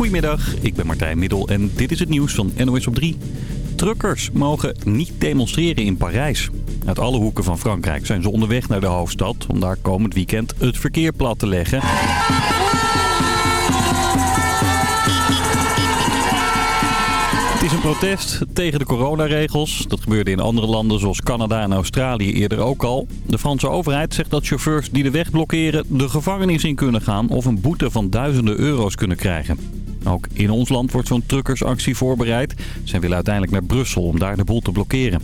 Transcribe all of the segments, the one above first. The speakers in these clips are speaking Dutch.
Goedemiddag, ik ben Martijn Middel en dit is het nieuws van NOS op 3. Truckers mogen niet demonstreren in Parijs. Uit alle hoeken van Frankrijk zijn ze onderweg naar de hoofdstad... om daar komend weekend het verkeer plat te leggen. Het is een protest tegen de coronaregels. Dat gebeurde in andere landen zoals Canada en Australië eerder ook al. De Franse overheid zegt dat chauffeurs die de weg blokkeren de gevangenis in kunnen gaan... of een boete van duizenden euro's kunnen krijgen. Ook in ons land wordt zo'n truckersactie voorbereid. Zij willen uiteindelijk naar Brussel om daar de boel te blokkeren.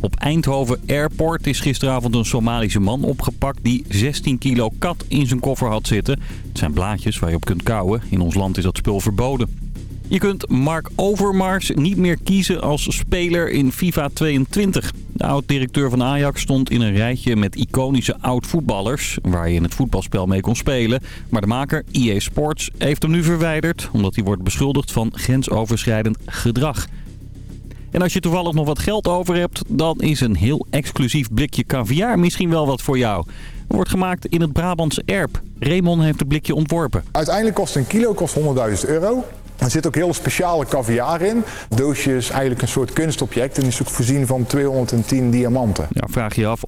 Op Eindhoven Airport is gisteravond een Somalische man opgepakt die 16 kilo kat in zijn koffer had zitten. Het zijn blaadjes waar je op kunt kauwen. In ons land is dat spul verboden. Je kunt Mark Overmars niet meer kiezen als speler in FIFA 22. De oud-directeur van Ajax stond in een rijtje met iconische oud-voetballers... waar je in het voetbalspel mee kon spelen. Maar de maker, EA Sports, heeft hem nu verwijderd... omdat hij wordt beschuldigd van grensoverschrijdend gedrag. En als je toevallig nog wat geld over hebt... dan is een heel exclusief blikje caviar misschien wel wat voor jou... Wordt gemaakt in het Brabantse Erp. Raymond heeft het blikje ontworpen. Uiteindelijk kost een kilo kost 100.000 euro. Er zit ook heel speciale caviar in. Het doosje is eigenlijk een soort kunstobject en is ook voorzien van 210 diamanten. Ja, vraag je af,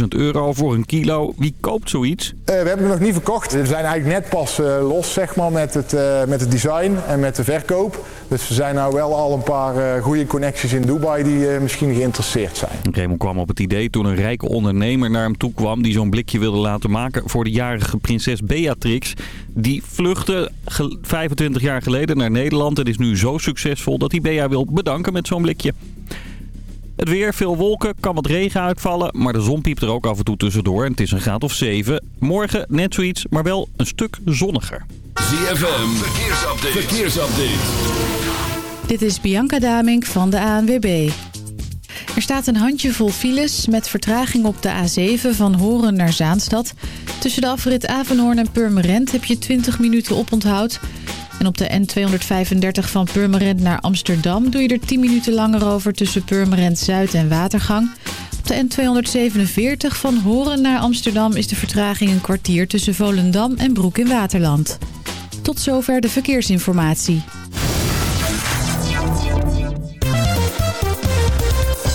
100.000 euro voor een kilo. Wie koopt zoiets? Uh, we hebben het nog niet verkocht. We zijn eigenlijk net pas uh, los zeg maar, met, het, uh, met het design en met de verkoop. Dus we zijn nou wel al een paar goede connecties in Dubai die misschien geïnteresseerd zijn. Raymond kwam op het idee toen een rijke ondernemer naar hem toe kwam... die zo'n blikje wilde laten maken voor de jarige prinses Beatrix. Die vluchtte 25 jaar geleden naar Nederland en is nu zo succesvol dat hij Bea wil bedanken met zo'n blikje. Het weer, veel wolken, kan wat regen uitvallen, maar de zon piept er ook af en toe tussendoor en het is een graad of 7. Morgen net zoiets, maar wel een stuk zonniger. ZFM, verkeersupdate. verkeersupdate. Dit is Bianca Damink van de ANWB. Er staat een handjevol files met vertraging op de A7 van Horen naar Zaanstad. Tussen de afrit Avenhoorn en Purmerend heb je 20 minuten oponthoud. En op de N235 van Purmerend naar Amsterdam doe je er 10 minuten langer over tussen Purmerend Zuid en Watergang. Op de N247 van Horen naar Amsterdam is de vertraging een kwartier tussen Volendam en Broek in Waterland. Tot zover de verkeersinformatie.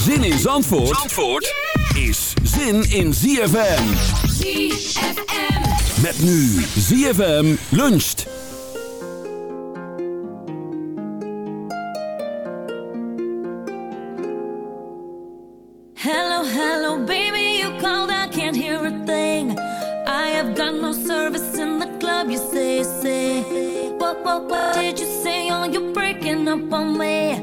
Zin in Zandvoort, Zandvoort is zin in ZFM. ZFM. Met nu ZFM luncht. Hello, hello, baby, you called, I can't hear a thing. I have got no service in the club, you say, say. What, what, what did you say? Oh, you're breaking up on me.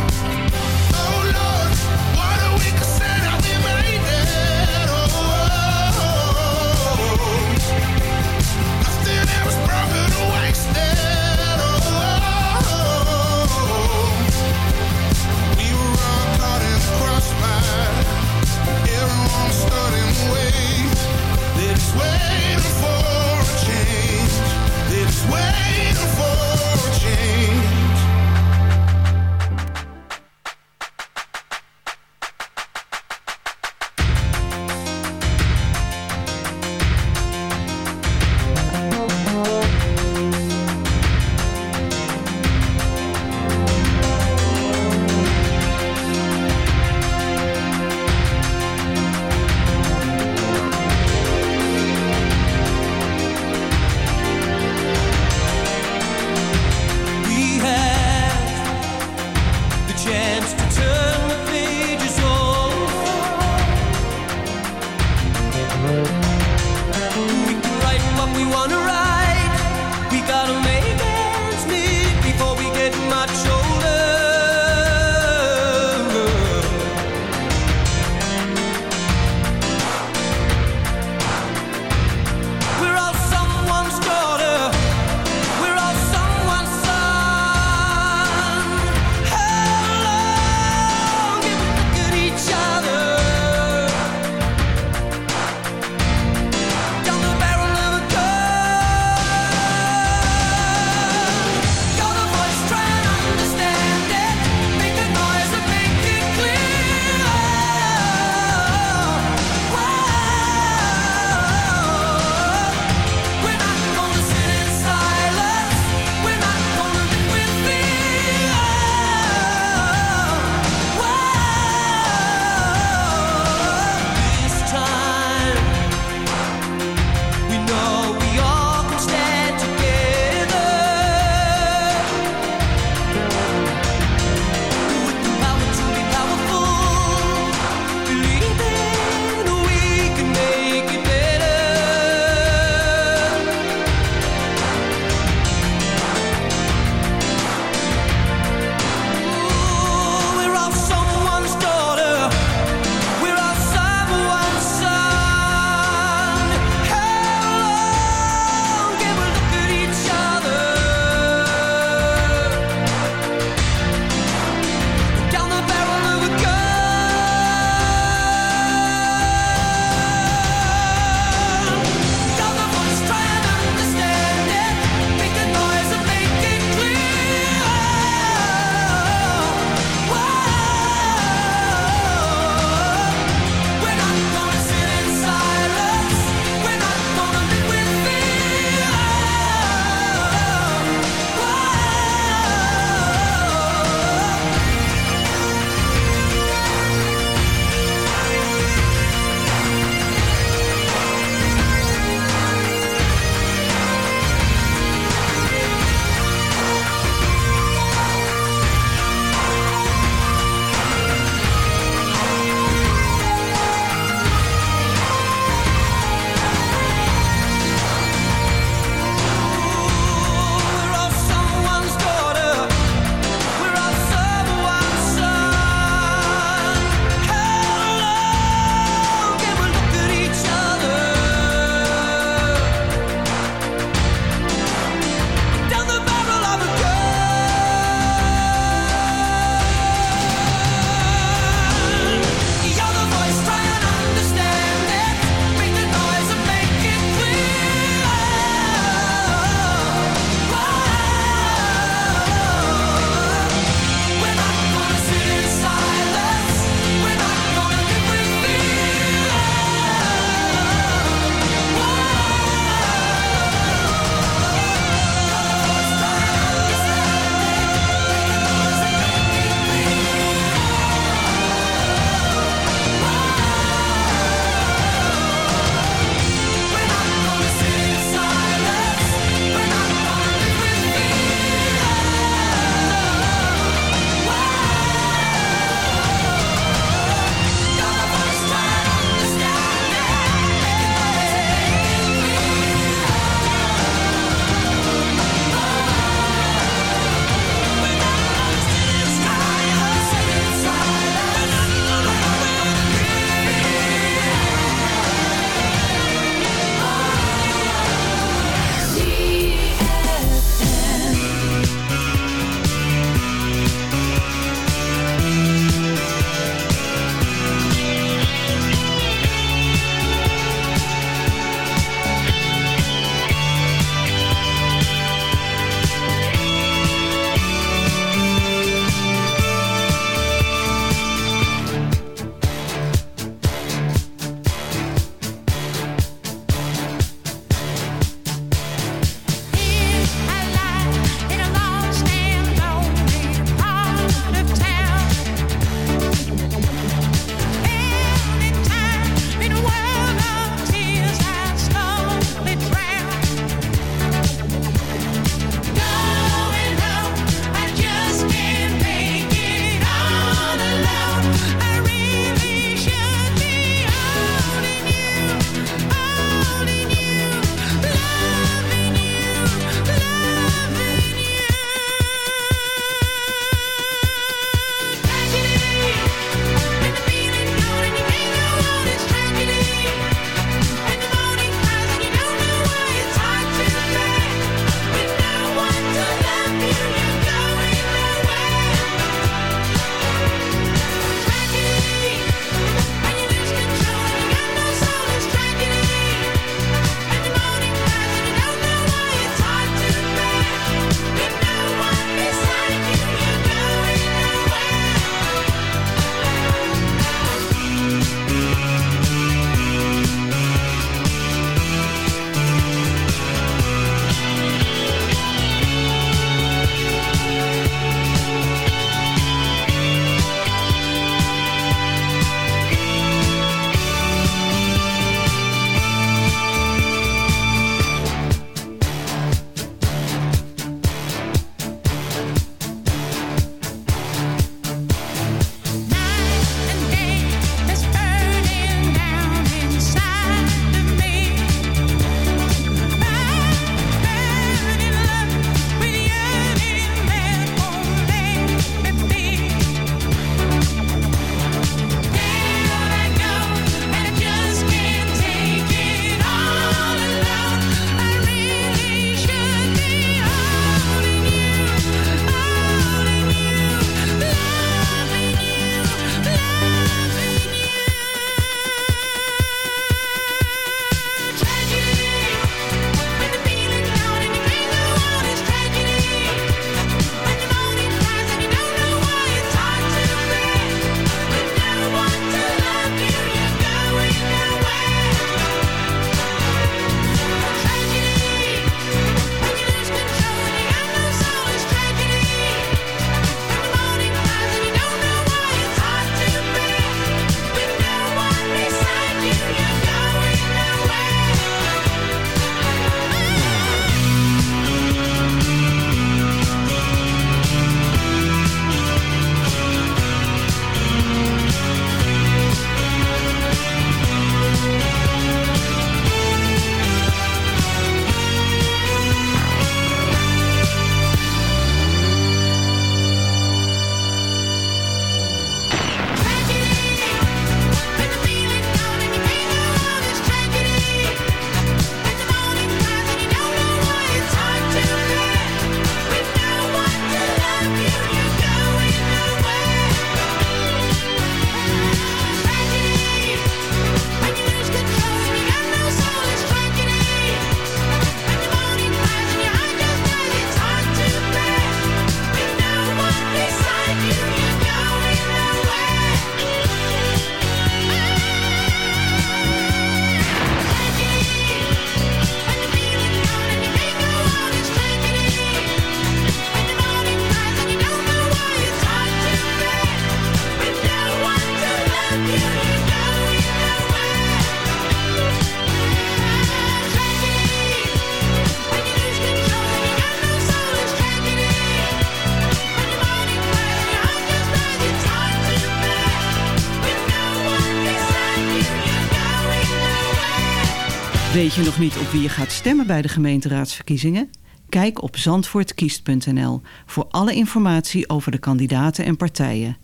Weet je nog niet op wie je gaat stemmen bij de gemeenteraadsverkiezingen? Kijk op zandvoortkiest.nl voor alle informatie over de kandidaten en partijen.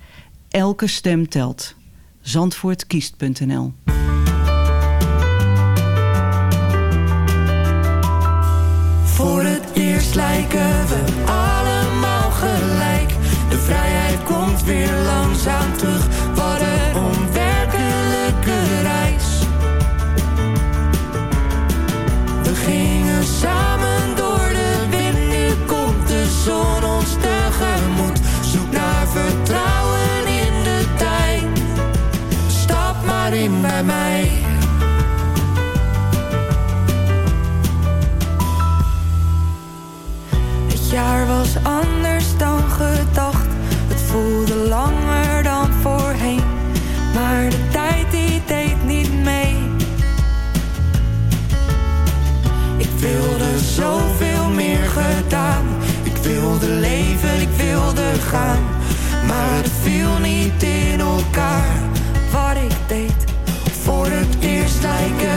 Elke stem telt. Zandvoortkiest.nl Voor het eerst lijken we allemaal gelijk. De vrijheid komt weer langzaam terug. Maar het viel niet in elkaar. Wat ik deed. Voor het eerst lijken